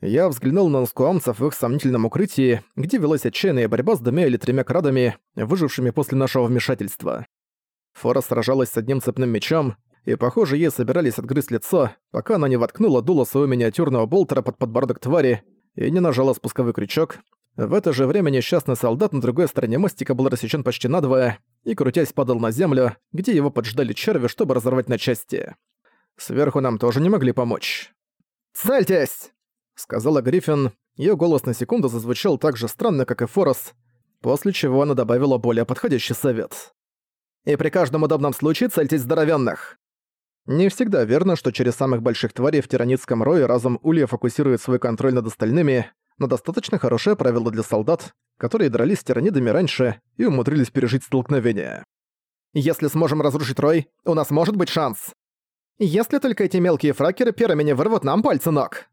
Я взглянул на наскуамцев в их сомнительном укрытии, где велась отчаянная борьба с двумя или тремя крадами, выжившими после нашего вмешательства. Фора сражалась с одним цепным мечом, и, похоже, ей собирались отгрызть лицо, пока она не воткнула дуло своего миниатюрного болтера под подбородок твари и не нажала спусковой крючок. В это же время несчастный солдат на другой стороне мостика был рассечен почти надвое и, крутясь, падал на землю, где его поджидали черви, чтобы разорвать на части. Сверху нам тоже не могли помочь. «Цельтесь!» Сказала Гриффин. Её голос на секунду зазвучал так же странно, как и Форос, после чего она добавила более подходящий совет. «И при каждом удобном случае цельтесь здоровенных!» Не всегда верно, что через самых больших тварей в тиранитском рое разум Улья фокусирует свой контроль над остальными, но достаточно хорошее правило для солдат, которые дрались с тиранидами раньше и умудрились пережить столкновение. «Если сможем разрушить рой, у нас может быть шанс!» «Если только эти мелкие фракеры первыми не вырвут нам пальцы ног!»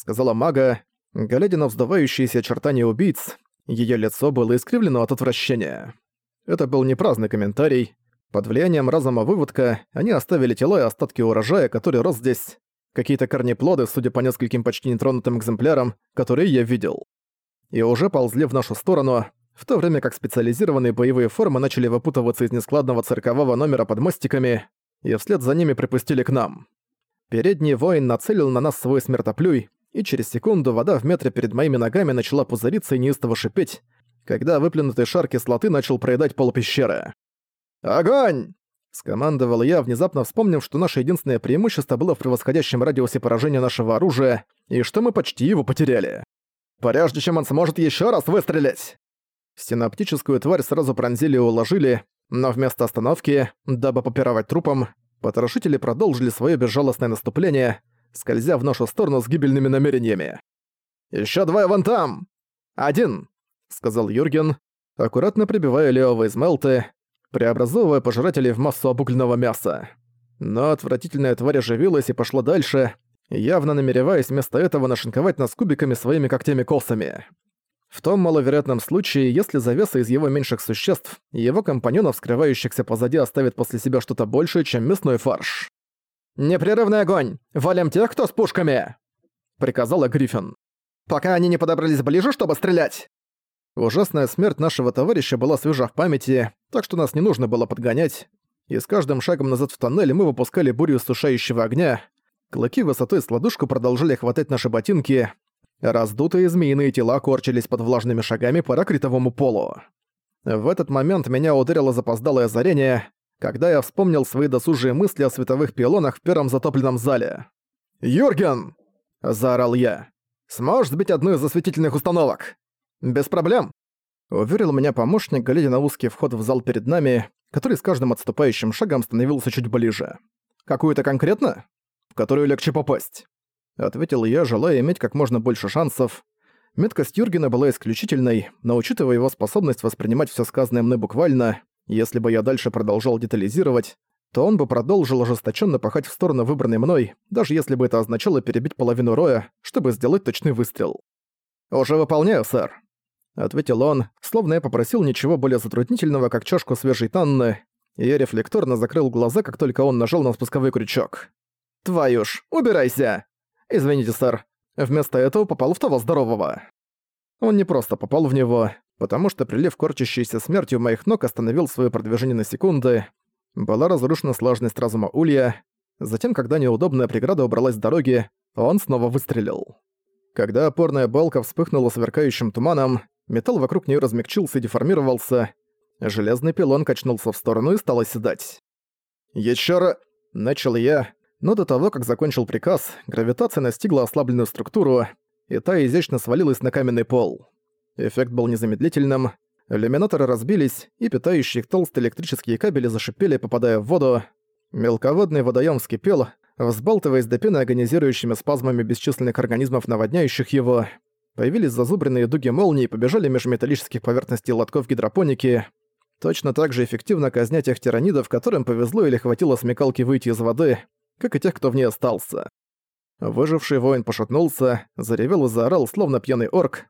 Сказала мага, глядя на вздувающиеся очертания убийц, её лицо было искривлено от отвращения. Это был не праздный комментарий. Под влиянием разума выводка они оставили тела и остатки урожая, который рос здесь. Какие-то корнеплоды, судя по нескольким почти нетронутым экземплярам, которые я видел. И уже ползли в нашу сторону, в то время как специализированные боевые формы начали выпутываться из нескладного циркового номера под мостиками, и вслед за ними припустили к нам. Передний воин нацелил на нас свой смертоплюй, и через секунду вода в метре перед моими ногами начала пузыриться и неистово шипеть, когда выплюнутый шар кислоты начал проедать пол пещеры. «Огонь!» — скомандовал я, внезапно вспомнив, что наше единственное преимущество было в превосходящем радиусе поражения нашего оружия, и что мы почти его потеряли. «Прежде чем он сможет еще раз выстрелить!» Синаптическую тварь сразу пронзили и уложили, но вместо остановки, дабы попировать трупом, потрошители продолжили свое безжалостное наступление, скользя в нашу сторону с гибельными намерениями. «Ещё двое вон там! Один!» — сказал Юрген, аккуратно прибивая левого из мелты, преобразовывая пожирателей в массу обугленного мяса. Но отвратительная тварь оживилась и пошла дальше, явно намереваясь вместо этого нашинковать нас кубиками своими когтями-косами. В том маловероятном случае, если завеса из его меньших существ его компаньонов, скрывающихся позади, оставит после себя что-то большее, чем мясной фарш. «Непрерывный огонь! Валим тех, кто с пушками!» — приказала Гриффин. «Пока они не подобрались ближе, чтобы стрелять!» Ужасная смерть нашего товарища была свежа в памяти, так что нас не нужно было подгонять, и с каждым шагом назад в тоннель мы выпускали бурю сушающего огня, клыки высотой с ладушку продолжали хватать наши ботинки, раздутые змеиные тела корчились под влажными шагами по ракритовому полу. В этот момент меня ударило запоздалое озарение, когда я вспомнил свои досужие мысли о световых пилонах в первом затопленном зале. «Юрген!» – заорал я. «Сможешь сбить одну из осветительных установок?» «Без проблем!» – уверил меня помощник, глядя на узкий вход в зал перед нами, который с каждым отступающим шагом становился чуть ближе. «Какую-то конкретно? В которую легче попасть?» Ответил я, желая иметь как можно больше шансов. Меткость Юргена была исключительной, но учитывая его способность воспринимать все сказанное мной буквально, если бы я дальше продолжал детализировать, то он бы продолжил ожесточенно пахать в сторону выбранной мной, даже если бы это означало перебить половину роя, чтобы сделать точный выстрел. «Уже выполняю, сэр», — ответил он, словно я попросил ничего более затруднительного, как чашку свежей танны, и я рефлекторно закрыл глаза, как только он нажал на спусковой крючок. «Твою ж, убирайся!» «Извините, сэр, вместо этого попал в того здорового». Он не просто попал в него, потому что прилив корчащейся смертью моих ног остановил свое продвижение на секунды, была разрушена слаженность разума Улья, затем, когда неудобная преграда убралась с дороги, он снова выстрелил. Когда опорная балка вспыхнула сверкающим туманом, металл вокруг нее размягчился и деформировался, железный пилон качнулся в сторону и стал оседать. «Ещё раз...» — начал я, но до того, как закончил приказ, гравитация настигла ослабленную структуру, и та изящно свалилась на каменный пол. Эффект был незамедлительным. Иллюминаторы разбились, и питающие их толстые электрические кабели зашипели, попадая в воду. Мелководный водоем вскипел, взбалтываясь до пены агонизирующими спазмами бесчисленных организмов, наводняющих его. Появились зазубренные дуги молний и побежали меж металлических поверхностей лотков гидропоники. Точно так же эффективно казнять тех тиранидов, которым повезло или хватило смекалки выйти из воды, как и тех, кто в ней остался. Выживший воин пошатнулся, заревел и заорал, словно пьяный орк,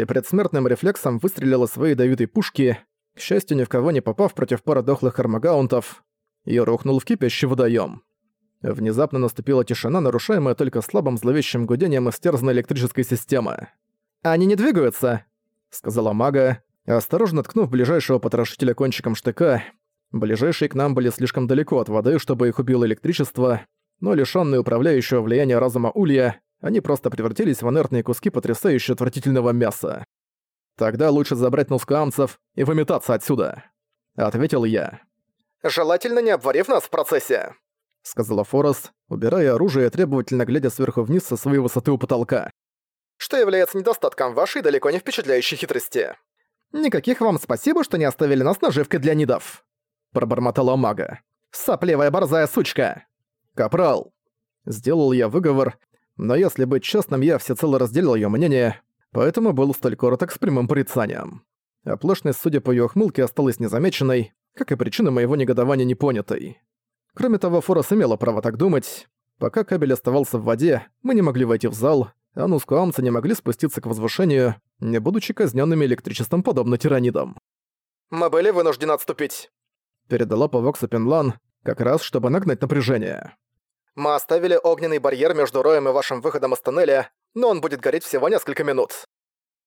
и предсмертным рефлексом выстрелил из своей ядовитой пушки, к счастью, ни в кого не попав против пары дохлых армагаунтов, и рухнул в кипящий водоем. Внезапно наступила тишина, нарушаемая только слабым зловещим гудением истерзанной электрической системы. «Они не двигаются», — сказала мага, осторожно ткнув ближайшего потрошителя кончиком штыка. Ближайшие к нам были слишком далеко от воды, чтобы их убило электричество, но лишённые управляющего влияния разума улья, они просто превратились в инертные куски потрясающе отвратительного мяса. «Тогда лучше забрать нускуамцев и выметаться отсюда», — ответил я. «Желательно не обварив нас в процессе», — сказала Форос, убирая оружие и требовательно глядя сверху вниз со своей высоты у потолка. «Что является недостатком вашей далеко не впечатляющей хитрости». «Никаких вам спасибо, что не оставили нас наживкой для нидов», — пробормотала мага. «Сопливая борзая сучка!» «Капрал!» Сделал я выговор, но если быть честным, я всецело разделил её мнение, поэтому был столь короток с прямым порицанием. Оплошность, судя по её хмылке, осталась незамеченной, как и причина моего негодования непонятой. Кроме того, Форос имела право так думать. Пока кабель оставался в воде, мы не могли войти в зал, а нускуамцы не могли спуститься к возвышению, не будучи казненными электричеством подобно тиранидам. «Мы были вынуждены отступить», — передала по Воксу Пенлан, как раз чтобы нагнать напряжение. Мы оставили огненный барьер между роем и вашим выходом из тоннеля, но он будет гореть всего несколько минут».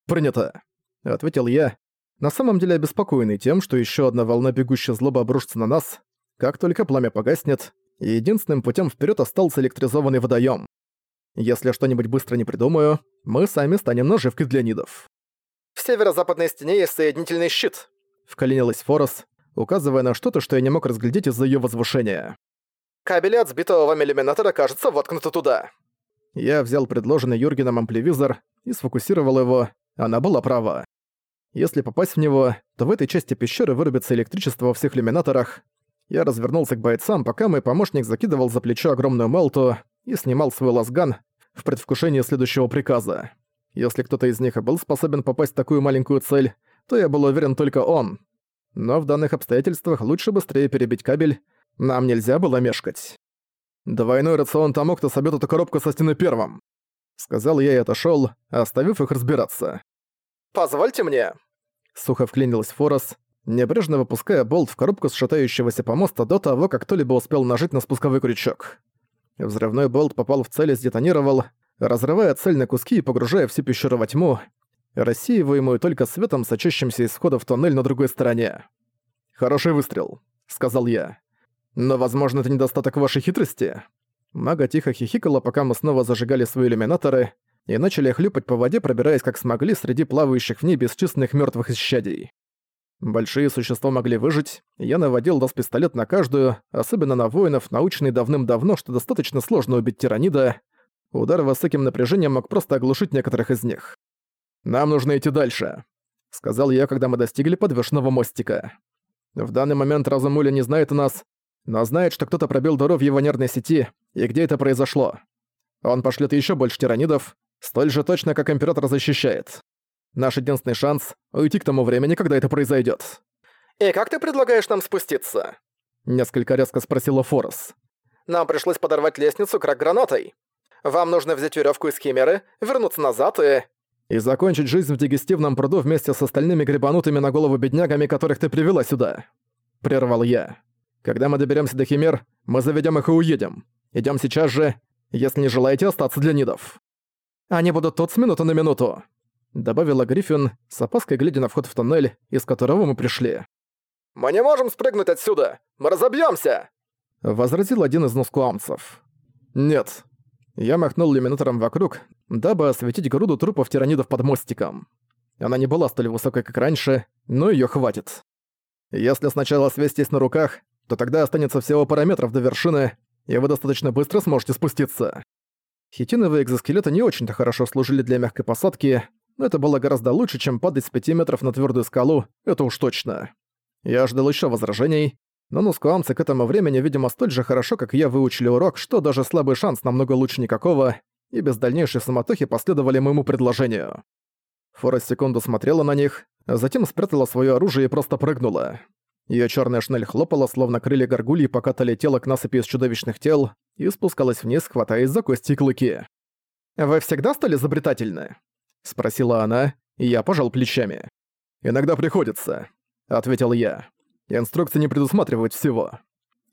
«Принято», — ответил я, на самом деле обеспокоенный тем, что еще одна волна бегущей злобы обрушится на нас, как только пламя погаснет, и единственным путем вперед остался электризованный водоем. Если что-нибудь быстро не придумаю, мы сами станем наживкой для нидов. «В северо-западной стене есть соединительный щит», — вклинилась Форос, указывая на что-то, что я не мог разглядеть из-за ее возвышения. Кабели от сбитого вами иллюминатора, кажется, воткнуты туда». Я взял предложенный Юргеном ампливизор и сфокусировал его. Она была права. Если попасть в него, то в этой части пещеры вырубится электричество во всех иллюминаторах. Я развернулся к бойцам, пока мой помощник закидывал за плечо огромную мелту и снимал свой лазган в предвкушении следующего приказа. Если кто-то из них и был способен попасть в такую маленькую цель, то я был уверен только он. Но в данных обстоятельствах лучше быстрее перебить кабель, нам нельзя было мешкать. «Двойной рацион тому, кто собьёт эту коробку со стены первым», — сказал я и отошёл, оставив их разбираться. «Позвольте мне», — сухо вклинилась Форос, небрежно выпуская болт в коробку с шатающегося помоста до того, как кто-либо успел нажать на спусковой крючок. Взрывной болт попал в цель и сдетонировал, разрывая цель на куски и погружая всю пещеру во тьму, рассеиваемую только светом, сочащимся из входа в тоннель на другой стороне. «Хороший выстрел», — сказал я. Но, возможно, это недостаток вашей хитрости. Мага тихо хихикала, пока мы снова зажигали свои иллюминаторы и начали хлюпать по воде, пробираясь как смогли среди плавающих в небе бесчисленных мертвых исчадий. Большие существа могли выжить, я наводил дос пистолет на каждую, особенно на воинов, наученный давным-давно, что достаточно сложно убить тиранида. Удар высоким напряжением мог просто оглушить некоторых из них. «Нам нужно идти дальше», — сказал я, когда мы достигли подвешенного мостика. «В данный момент разум Уля не знает о нас, но знает, что кто-то пробил дыру в его нервной сети, и где это произошло. Он пошлет еще больше тиранидов, столь же точно, как Император защищает. Наш единственный шанс — уйти к тому времени, когда это произойдет. «И как ты предлагаешь нам спуститься?» Несколько резко спросила Форос. «Нам пришлось подорвать лестницу крак гранатой. Вам нужно взять веревку из химеры, вернуться назад и...» «И закончить жизнь в дегестивном пруду вместе с остальными гребанутыми на голову беднягами, которых ты привела сюда», — прервал я. Когда мы доберемся до Химер, мы заведем их и уедем. Идем сейчас же, если не желаете остаться для нидов. Они будут тут с минуты на минуту», — добавила Гриффин, с опаской глядя на вход в тоннель, из которого мы пришли. «Мы не можем спрыгнуть отсюда! Мы разобьемся! возразил один из носкуамцев. «Нет». Я махнул иллюминатором вокруг, дабы осветить груду трупов тиранидов под мостиком. Она не была столь высокой, как раньше, но ее хватит. Если сначала свестись на руках, то тогда останется всего пара метров до вершины, и вы достаточно быстро сможете спуститься. Хитиновые экзоскелеты не очень-то хорошо служили для мягкой посадки, но это было гораздо лучше, чем падать с 5 метров на твердую скалу, это уж точно. Я ждал еще возражений, но нускуамцы к этому времени, видимо, столь же хорошо, как я, выучили урок, что даже слабый шанс намного лучше никакого, и без дальнейшей самотохи последовали моему предложению. Фора секунду смотрела на них, затем спрятала свое оружие и просто прыгнула. Её чёрная шнель хлопала, словно крылья горгульи, пока та летела к насыпи из чудовищных тел и спускалась вниз, хватаясь за кости и клыки. «Вы всегда стали изобретательны?» — спросила она, и я пожал плечами. «Иногда приходится», — ответил я. «Инструкции не предусматривают всего».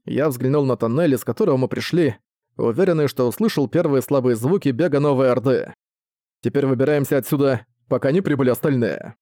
Я взглянул на тоннель, из которого мы пришли, уверенный, что услышал первые слабые звуки бега Новой Орды. Теперь выбираемся отсюда, пока не прибыли остальные.